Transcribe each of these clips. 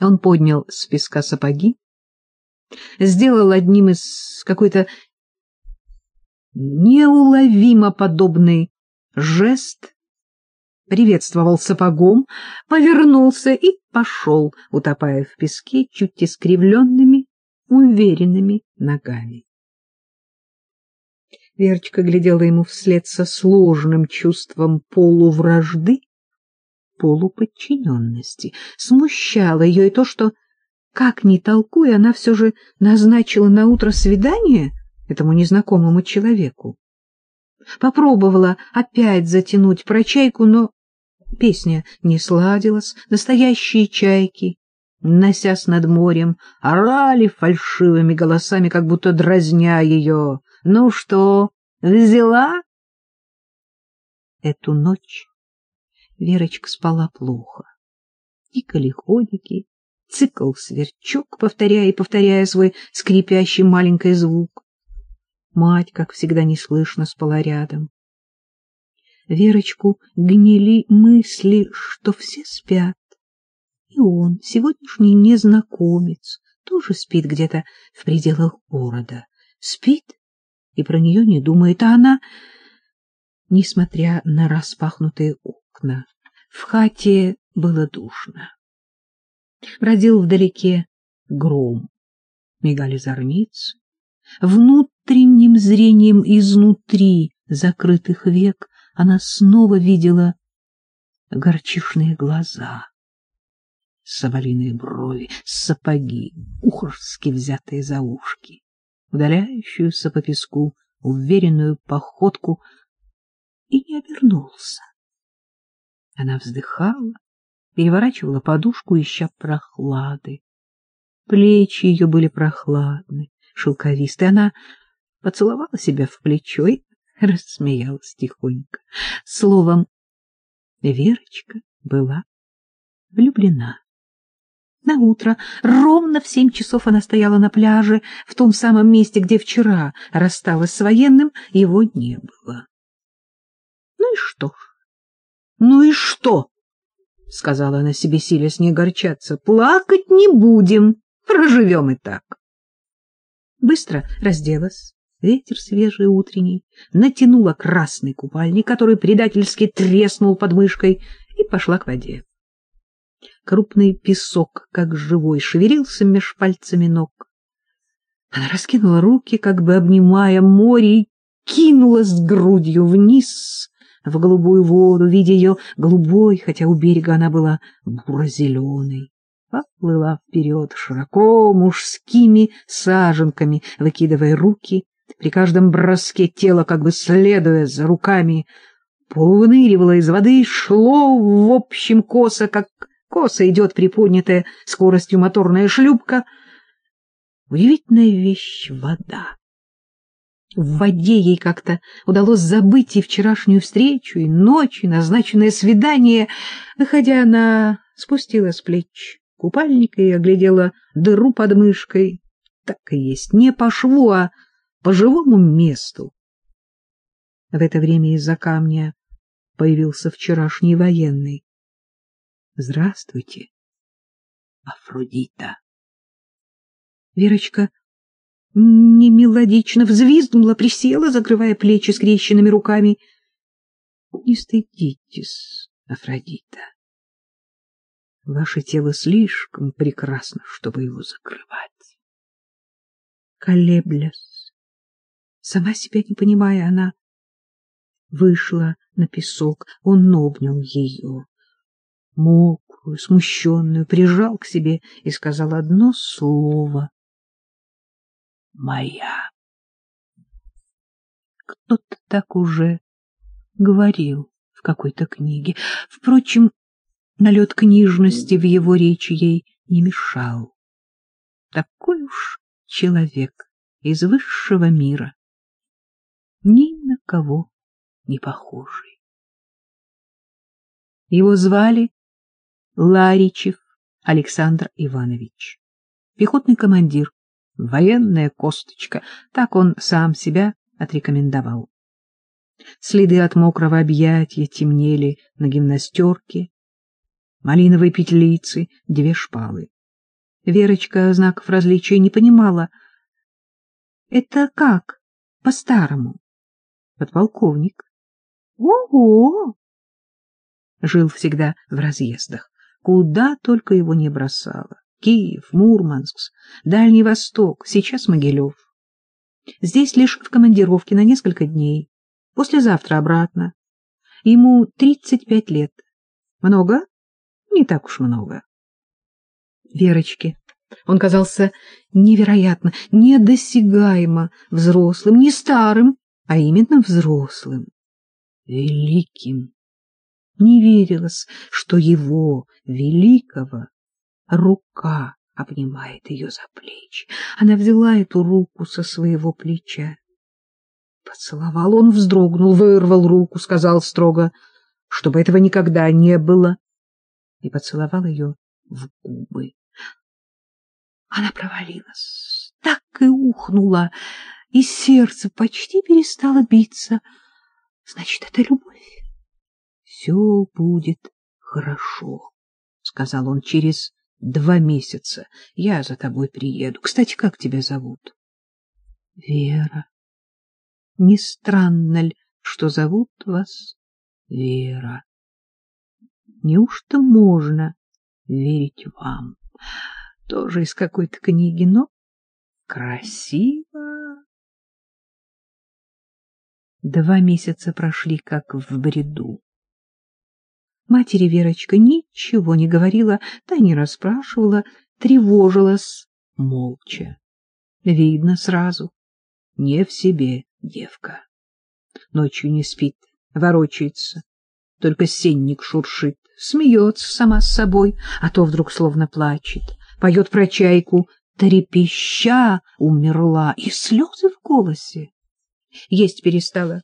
Он поднял с песка сапоги, сделал одним из какой-то неуловимо подобный жест, приветствовал сапогом, повернулся и пошел, утопая в песке чуть искривленными, уверенными ногами. Верочка глядела ему вслед со сложным чувством полувражды, полуподчиненности. Смущало ее и то, что, как ни толкуя, она все же назначила на утро свидание этому незнакомому человеку. Попробовала опять затянуть про чайку, но песня не сладилась, настоящие чайки, носясь над морем, орали фальшивыми голосами, как будто дразня ее. «Ну что, взяла?» Эту ночь Верочка спала плохо. Тикали ходики, цикл сверчок, повторяя и повторяя свой скрипящий маленький звук. Мать, как всегда, неслышно спала рядом. Верочку гнили мысли, что все спят. И он, сегодняшний незнакомец, тоже спит где-то в пределах города. Спит и про нее не думает, а она, несмотря на распахнутые окна, в хате было душно. Бродил вдалеке гром, мигали зорницы. Внутренним зрением изнутри закрытых век она снова видела горчишные глаза, соболиные брови, сапоги, ухорски взятые за ушки, удаляющуюся по песку уверенную походку, и не обернулся. Она вздыхала, переворачивала подушку, ища прохлады. Плечи ее были прохладны, шелковистые. Она поцеловала себя в плечо и рассмеялась тихонько. Словом, Верочка была влюблена. На утро ровно в семь часов она стояла на пляже, в том самом месте, где вчера рассталась с военным, его не было. Ну и что ж? Ну и что? — сказала она себе, силясь не огорчаться. — Плакать не будем, проживем и так. Быстро разделась, ветер свежий утренний, натянула красный купальник, который предательски треснул под мышкой, и пошла к воде. Крупный песок, как живой, шевелился меж пальцами ног. Она раскинула руки, как бы обнимая море, и кинулась грудью вниз в голубую воду, видя ее голубой, хотя у берега она была буро-зеленой. Поплыла вперед широко мужскими саженками, выкидывая руки, при каждом броске тело, как бы следуя за руками, полувыныривало из воды шло в общем косо, как косо идет приподнятая скоростью моторная шлюпка. Удивительная вещь — вода. В воде ей как-то удалось забыть и вчерашнюю встречу, и ночь, и назначенное свидание. Выходя, она спустила с плеч купальника и оглядела дыру под мышкой. Так и есть, не по шву, а по живому месту. В это время из-за камня появился вчерашний военный. — Здравствуйте, Афродита. Верочка немелодично взвизгнула, присела, закрывая плечи скрещенными руками. — Не стыдитесь, Афродита. Ваше тело слишком прекрасно, чтобы его закрывать. Колеблясь, сама себя не понимая, она вышла на песок, он обнял ее, мокрую, смущенную, прижал к себе и сказал одно слово моя. Кто-то так уже говорил в какой-то книге. Впрочем, налет книжности в его речи ей не мешал. Такой уж человек из высшего мира, ни на кого не похожий. Его звали Ларичев Александр Иванович, пехотный командир, военная косточка, так он сам себя отрекомендовал. Следы от мокрого объятия темнели на гимнастерке, малиновой петлицы, две шпалы. Верочка знаков различия не понимала. — Это как? По-старому? — Подполковник. — Ого! Жил всегда в разъездах. Куда только его не бросало. Киев, Мурманск, Дальний Восток, сейчас Могилев. Здесь лишь в командировке на несколько дней. Послезавтра обратно. Ему 35 лет. Много? Не так уж много. Верочке. Он казался невероятно, недосягаемо взрослым, не старым, а именно взрослым, великим. Не верилось, что его, великого, рука обнимает ее за плечи. Она взяла эту руку со своего плеча. Поцеловал он, вздрогнул, вырвал руку, сказал строго, чтобы этого никогда не было, и поцеловал ее в губы. Она провалилась, так и ухнула, и сердце почти перестало биться. Значит, это любовь. Все будет хорошо, — сказал он через два месяца. Я за тобой приеду. Кстати, как тебя зовут? Вера. Не странно ли, что зовут вас Вера? Неужто можно верить вам? Тоже из какой-то книги, но красиво. Два месяца прошли, как в бреду. Матери Верочка ничего не говорила, та не расспрашивала, тревожилась молча. Видно сразу, не в себе девка. Ночью не спит, ворочается, только сенник шуршит, смеется сама с собой, а то вдруг словно плачет, поет про чайку, трепеща умерла, и слезы в голосе. Есть перестала.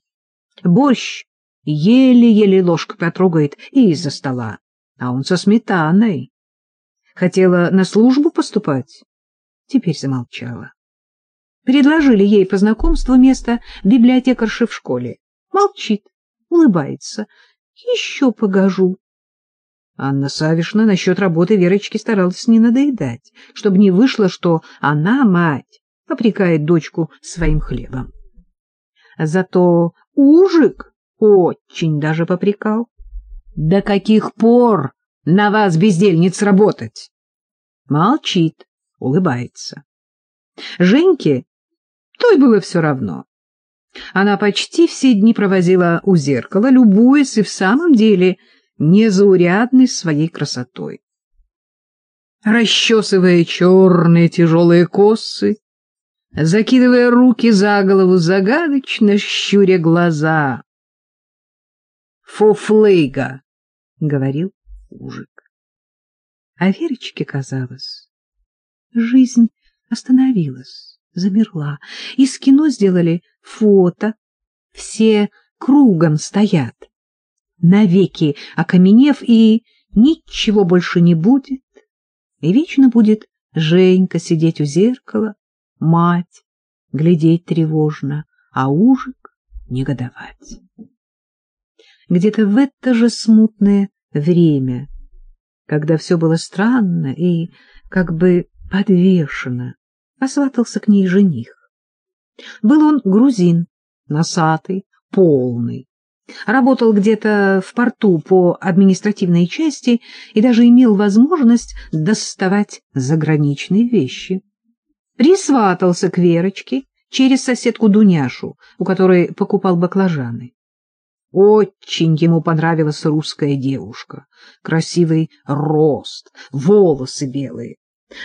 Борщ еле-еле ложкой потрогает и из-за стола, а он со сметаной. Хотела на службу поступать, теперь замолчала. Предложили ей по знакомству место библиотекарши в школе. Молчит, улыбается. Еще погожу. Анна Савишна насчет работы Верочки старалась не надоедать, чтобы не вышло, что она, мать, попрекает дочку своим хлебом. Зато Ужик очень даже попрекал. До каких пор на вас, бездельниц, работать? Молчит, улыбается. Женьке той было все равно. Она почти все дни провозила у зеркала, любуясь и в самом деле незаурядной своей красотой. Расчесывая черные тяжелые косы, закидывая руки за голову, загадочно щуря глаза. «Фуфлыга!» — говорил Ужик. А Верочке казалось, жизнь остановилась, замерла. Из кино сделали фото, все кругом стоят, навеки окаменев, и ничего больше не будет, и вечно будет Женька сидеть у зеркала, мать глядеть тревожно, а ужик негодовать. Где-то в это же смутное время, когда все было странно и как бы подвешено, посватался к ней жених. Был он грузин, носатый, полный. Работал где-то в порту по административной части и даже имел возможность доставать заграничные вещи. Присватался к Верочке через соседку Дуняшу, у которой покупал баклажаны. Очень ему понравилась русская девушка. Красивый рост, волосы белые.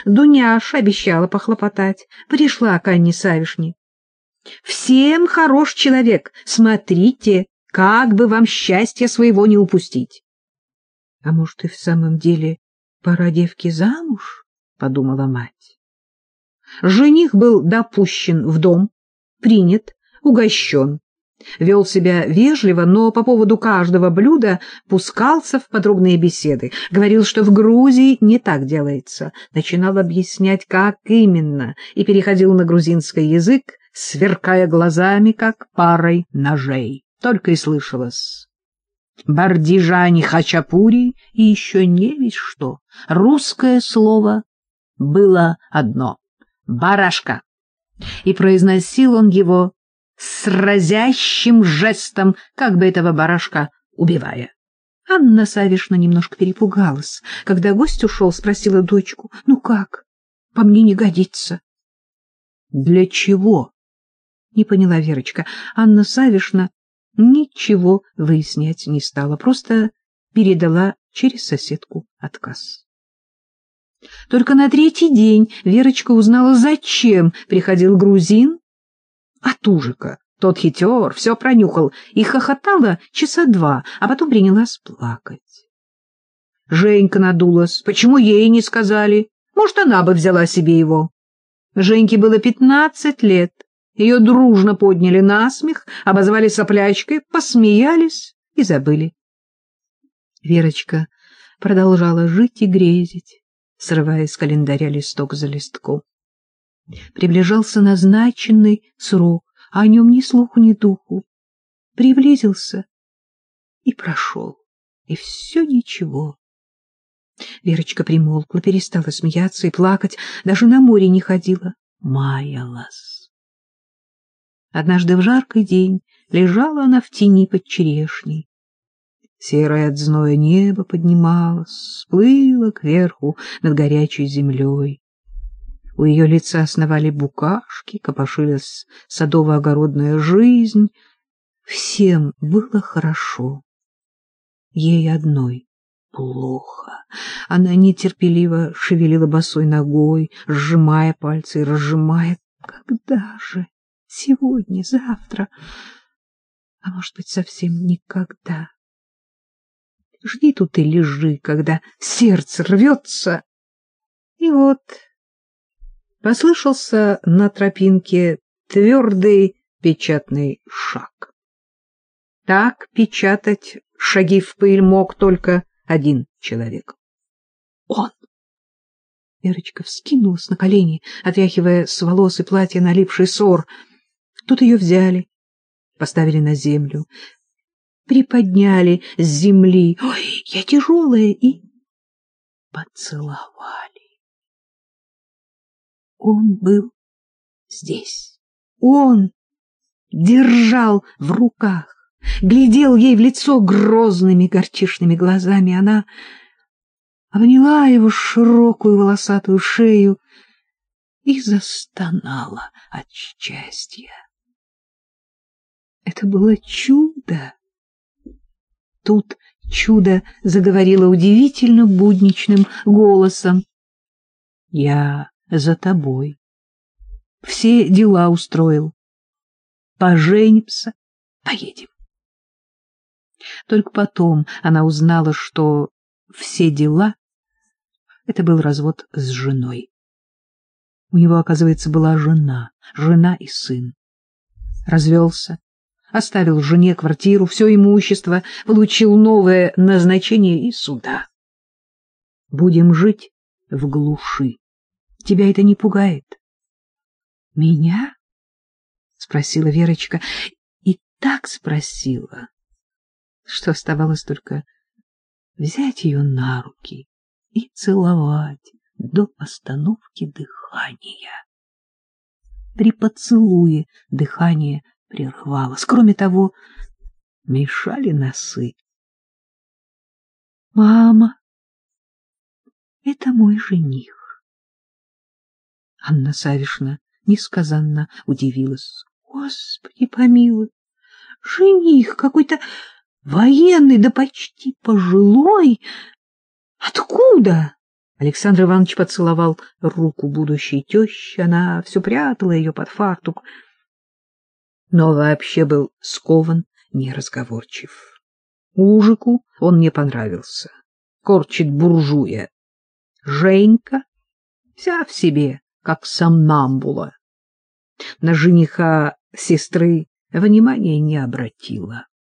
Дуняша обещала похлопотать. Пришла к Анне Савишне. Всем хорош человек. Смотрите, как бы вам счастья своего не упустить. — А может, и в самом деле пора девке замуж? — подумала мать. Жених был допущен в дом, принят, угощен. Вел себя вежливо, но по поводу каждого блюда пускался в подробные беседы. Говорил, что в Грузии не так делается. Начинал объяснять, как именно, и переходил на грузинский язык, сверкая глазами, как парой ножей. Только и слышалось. Бардижани, хачапури и еще не весь что. Русское слово было одно — барашка. И произносил он его с разящим жестом, как бы этого барашка убивая. Анна Савишна немножко перепугалась. Когда гость ушел, спросила дочку, ну как, по мне не годится. — Для чего? — не поняла Верочка. Анна Савишна ничего выяснять не стала, просто передала через соседку отказ. Только на третий день Верочка узнала, зачем приходил грузин от ужика. Тот хитер, все пронюхал и хохотала часа два, а потом принялась плакать. Женька надулась. Почему ей не сказали? Может, она бы взяла себе его. Женьке было пятнадцать лет. Ее дружно подняли на смех, обозвали соплячкой, посмеялись и забыли. Верочка продолжала жить и грезить, срывая с календаря листок за листком. Приближался назначенный срок, а о нем ни слуху, ни духу. Приблизился и прошел, и все ничего. Верочка примолкла, перестала смеяться и плакать, даже на море не ходила, маялась. Однажды в жаркий день лежала она в тени под черешней. Серое от зноя небо поднималось, всплыло кверху над горячей землей. У ее лица основали букашки, копошилась садово-огородная жизнь. Всем было хорошо. Ей одной плохо. Она нетерпеливо шевелила босой ногой, сжимая пальцы и разжимая. Когда же? Сегодня, завтра? А может быть, совсем никогда? Жди тут и лежи, когда сердце рвется. И вот послышался на тропинке твердый печатный шаг. Так печатать шаги в пыль мог только один человек. Он! Верочка вскинулась на колени, отряхивая с волос и платья налипший сор. Тут ее взяли, поставили на землю, приподняли с земли. Ой, я тяжелая, и поцеловали. Он был здесь. Он держал в руках, глядел ей в лицо грозными горчишными глазами. Она обняла его широкую волосатую шею и застонала от счастья. Это было чудо. Тут чудо заговорило удивительно будничным голосом. Я за тобой. Все дела устроил. Поженимся, поедем. Только потом она узнала, что все дела — это был развод с женой. У него, оказывается, была жена, жена и сын. Развелся, оставил жене квартиру, все имущество, получил новое назначение и суда. Будем жить в глуши. Тебя это не пугает? — Меня? — спросила Верочка. И так спросила, что оставалось только взять ее на руки и целовать до остановки дыхания. При поцелуе дыхание прервалось. Кроме того, мешали носы. — Мама, это мой жених. Анна Савишна несказанно удивилась. Господи помилуй, жених какой-то военный, да почти пожилой. Откуда? Александр Иванович поцеловал руку будущей тещи, она все прятала ее под фартук, но вообще был скован, неразговорчив. Ужику он не понравился, корчит буржуя. Женька вся в себе, как сомнамбула. На жениха сестры внимания не обратила.